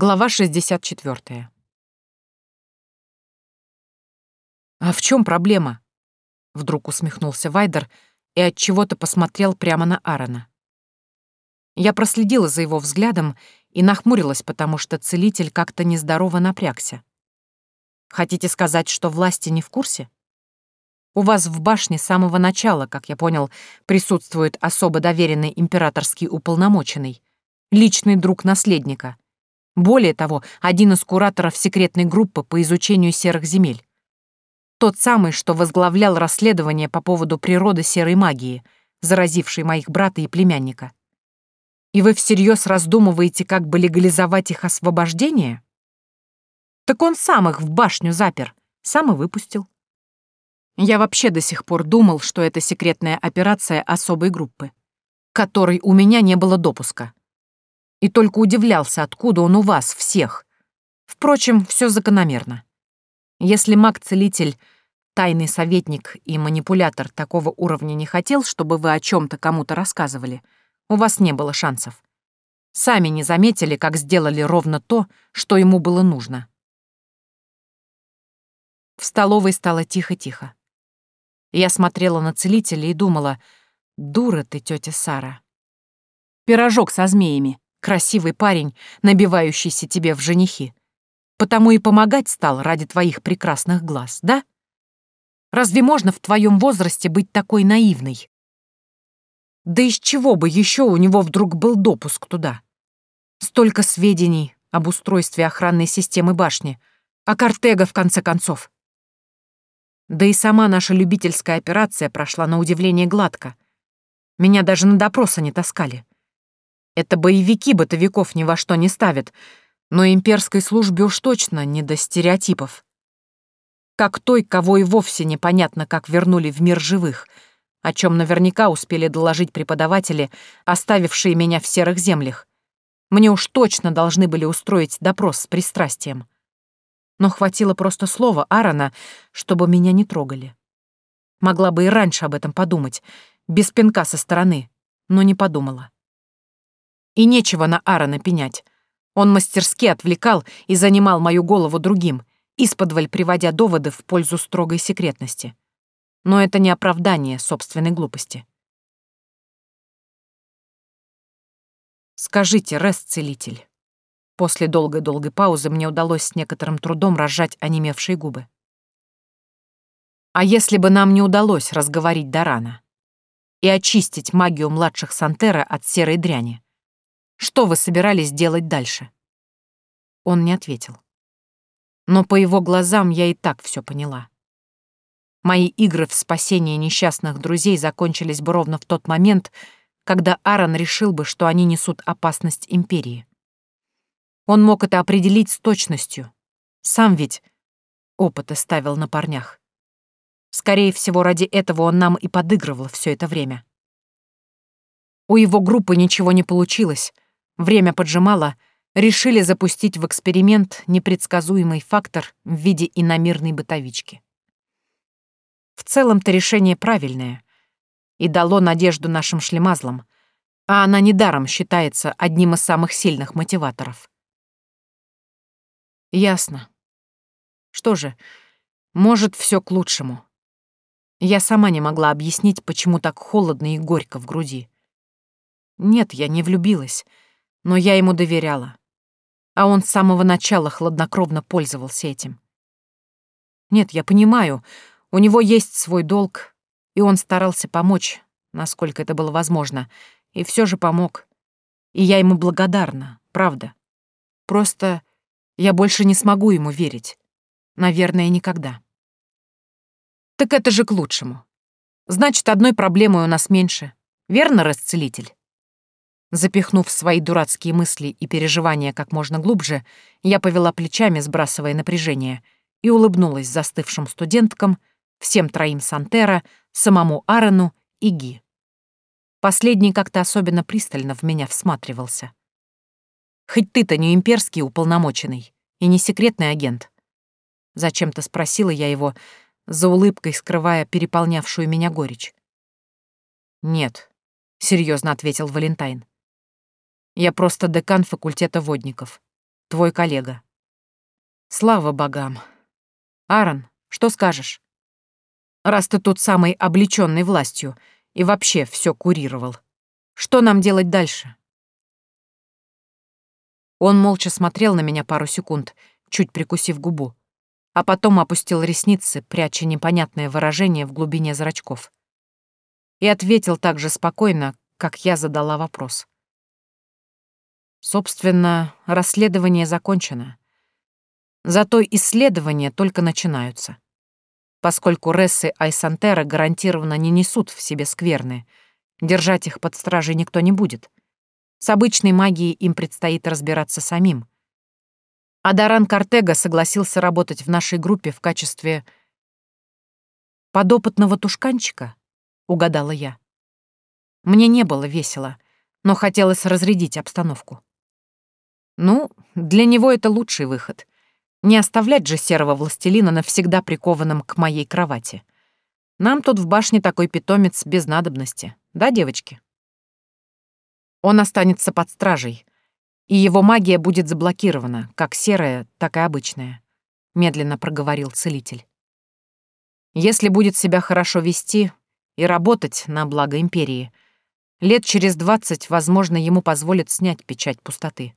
Глава 64. «А в чем проблема?» Вдруг усмехнулся Вайдер и от чего то посмотрел прямо на Аарона. Я проследила за его взглядом и нахмурилась, потому что целитель как-то нездорово напрягся. «Хотите сказать, что власти не в курсе?» У вас в башне с самого начала, как я понял, присутствует особо доверенный императорский уполномоченный, личный друг наследника — более того, один из кураторов секретной группы по изучению серых земель. Тот самый, что возглавлял расследование по поводу природы серой магии, заразившей моих брата и племянника. И вы всерьез раздумываете, как бы легализовать их освобождение? Так он сам их в башню запер, сам и выпустил. Я вообще до сих пор думал, что это секретная операция особой группы, которой у меня не было допуска и только удивлялся, откуда он у вас всех. Впрочем, все закономерно. Если маг-целитель, тайный советник и манипулятор такого уровня не хотел, чтобы вы о чем то кому-то рассказывали, у вас не было шансов. Сами не заметили, как сделали ровно то, что ему было нужно. В столовой стало тихо-тихо. Я смотрела на целителя и думала, дура ты, тетя Сара. Пирожок со змеями. Красивый парень, набивающийся тебе в женихи. Потому и помогать стал ради твоих прекрасных глаз, да? Разве можно в твоем возрасте быть такой наивной? Да из чего бы еще у него вдруг был допуск туда? Столько сведений об устройстве охранной системы башни, а Картега, в конце концов. Да и сама наша любительская операция прошла на удивление гладко. Меня даже на допросы не таскали. Это боевики бытовиков ни во что не ставят, но имперской службе уж точно не до стереотипов. Как той, кого и вовсе непонятно, как вернули в мир живых, о чем наверняка успели доложить преподаватели, оставившие меня в серых землях. Мне уж точно должны были устроить допрос с пристрастием. Но хватило просто слова Аарона, чтобы меня не трогали. Могла бы и раньше об этом подумать, без пинка со стороны, но не подумала. И нечего на Аарона пенять. Он мастерски отвлекал и занимал мою голову другим, исподволь приводя доводы в пользу строгой секретности. Но это не оправдание собственной глупости. «Скажите, Рест-целитель». После долгой-долгой паузы мне удалось с некоторым трудом разжать онемевшие губы. «А если бы нам не удалось разговорить Дарана и очистить магию младших Сантера от серой дряни, что вы собирались делать дальше?» Он не ответил. Но по его глазам я и так все поняла. Мои игры в спасение несчастных друзей закончились бы ровно в тот момент, когда Аарон решил бы, что они несут опасность Империи. Он мог это определить с точностью. Сам ведь опыты ставил на парнях. Скорее всего, ради этого он нам и подыгрывал все это время. У его группы ничего не получилось — Время поджимало, решили запустить в эксперимент непредсказуемый фактор в виде иномирной бытовички. В целом-то решение правильное и дало надежду нашим шлемазлам, а она недаром считается одним из самых сильных мотиваторов. Ясно. Что же, может, все к лучшему. Я сама не могла объяснить, почему так холодно и горько в груди. Нет, я не влюбилась — но я ему доверяла. А он с самого начала хладнокровно пользовался этим. Нет, я понимаю, у него есть свой долг, и он старался помочь, насколько это было возможно, и все же помог. И я ему благодарна, правда. Просто я больше не смогу ему верить. Наверное, никогда. Так это же к лучшему. Значит, одной проблемой у нас меньше. Верно, расцелитель? Запихнув свои дурацкие мысли и переживания как можно глубже, я повела плечами, сбрасывая напряжение, и улыбнулась застывшим студенткам, всем троим Сантера, самому Аарону и Ги. Последний как-то особенно пристально в меня всматривался. «Хоть ты-то не имперский уполномоченный и не секретный агент?» Зачем-то спросила я его, за улыбкой скрывая переполнявшую меня горечь. «Нет», — серьезно ответил Валентайн. Я просто декан факультета водников. твой коллега. Слава богам. Аарон, что скажешь? Раз ты тут самый облечённый властью и вообще всё курировал, что нам делать дальше? Он молча смотрел на меня пару секунд, чуть прикусив губу, а потом опустил ресницы, пряча непонятное выражение в глубине зрачков. И ответил так же спокойно, как я задала вопрос. Собственно, расследование закончено. Зато исследования только начинаются. Поскольку Рессы Айсантера гарантированно не несут в себе скверны, держать их под стражей никто не будет. С обычной магией им предстоит разбираться самим. Адаран Картега согласился работать в нашей группе в качестве подопытного тушканчика, угадала я. Мне не было весело, но хотелось разрядить обстановку. Ну, для него это лучший выход. Не оставлять же серого властелина навсегда прикованным к моей кровати. Нам тут в башне такой питомец без надобности, да, девочки? Он останется под стражей, и его магия будет заблокирована, как серая, так и обычная», — медленно проговорил целитель. «Если будет себя хорошо вести и работать на благо Империи, лет через двадцать, возможно, ему позволят снять печать пустоты.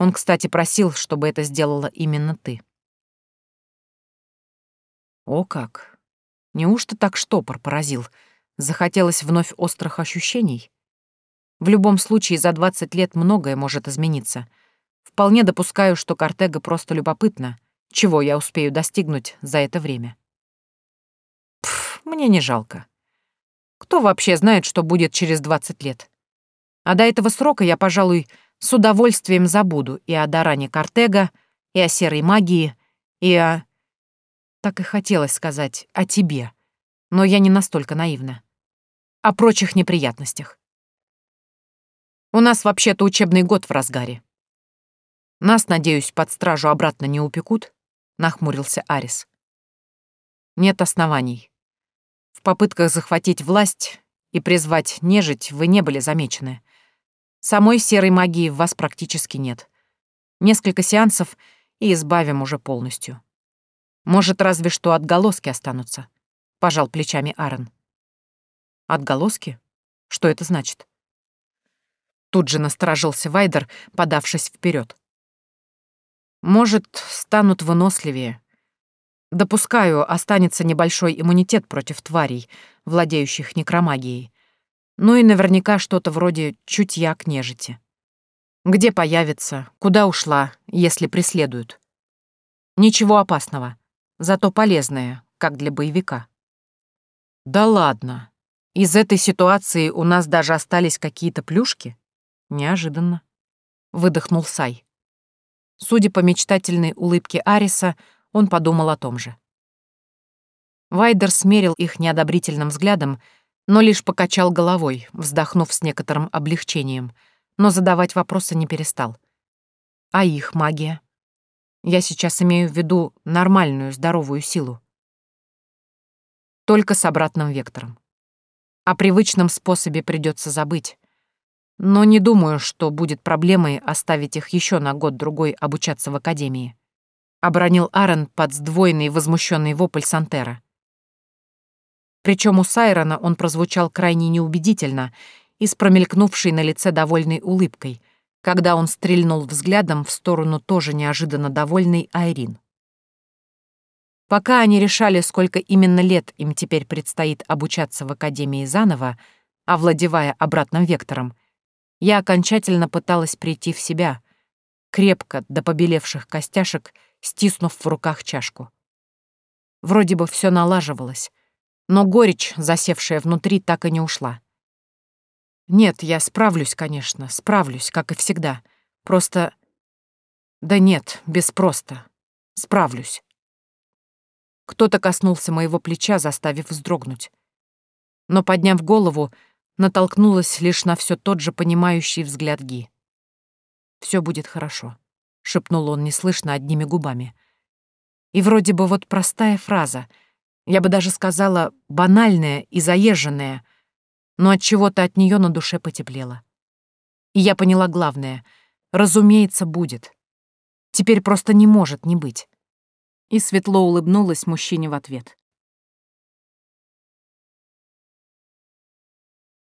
Он, кстати, просил, чтобы это сделала именно ты. О как! Неужто так штопор поразил? Захотелось вновь острых ощущений? В любом случае, за 20 лет многое может измениться. Вполне допускаю, что Картега просто любопытно, чего я успею достигнуть за это время. Пф, мне не жалко. Кто вообще знает, что будет через 20 лет? А до этого срока я, пожалуй, с удовольствием забуду и о Даране Картега, и о серой магии, и о... Так и хотелось сказать о тебе, но я не настолько наивна. О прочих неприятностях. У нас вообще-то учебный год в разгаре. Нас, надеюсь, под стражу обратно не упекут, нахмурился Арис. Нет оснований. В попытках захватить власть и призвать нежить вы не были замечены. Самой серой магии в вас практически нет. Несколько сеансов и избавим уже полностью. Может, разве что отголоски останутся, пожал плечами Аарон. Отголоски? Что это значит? Тут же насторожился Вайдер, подавшись вперед. Может, станут выносливее. Допускаю, останется небольшой иммунитет против тварей, владеющих некромагией. Ну и наверняка что-то вроде чутья к нежити. Где появится, куда ушла, если преследуют. Ничего опасного, зато полезное, как для боевика. Да ладно. Из этой ситуации у нас даже остались какие-то плюшки? Неожиданно. Выдохнул Сай. Судя по мечтательной улыбке Ариса, он подумал о том же. Вайдер смерил их неодобрительным взглядом, но лишь покачал головой, вздохнув с некоторым облегчением, но задавать вопросы не перестал. А их магия? Я сейчас имею в виду нормальную, здоровую силу. Только с обратным вектором. О привычном способе придется забыть. Но не думаю, что будет проблемой оставить их еще на год-другой обучаться в академии. Обронил Аарон под сдвоенный возмущенный вопль Сантера. Причем у Сайрона он прозвучал крайне неубедительно и с промелькнувшей на лице довольной улыбкой, когда он стрельнул взглядом в сторону тоже неожиданно довольной Айрин. Пока они решали, сколько именно лет им теперь предстоит обучаться в Академии заново, овладевая обратным вектором, я окончательно пыталась прийти в себя, крепко до побелевших костяшек, стиснув в руках чашку. Вроде бы все налаживалось, но горечь, засевшая внутри, так и не ушла. Нет, я справлюсь, конечно, справлюсь, как и всегда. Просто... Да нет, без просто. Справлюсь. Кто-то коснулся моего плеча, заставив вздрогнуть. Но, подняв голову, натолкнулась лишь на все тот же понимающий взгляд Ги. Все будет хорошо», — шепнул он неслышно одними губами. И вроде бы вот простая фраза — я бы даже сказала, банальная и заезженная, но от чего-то от нее на душе потеплело. И я поняла главное — разумеется, будет. Теперь просто не может не быть. И светло улыбнулась мужчине в ответ.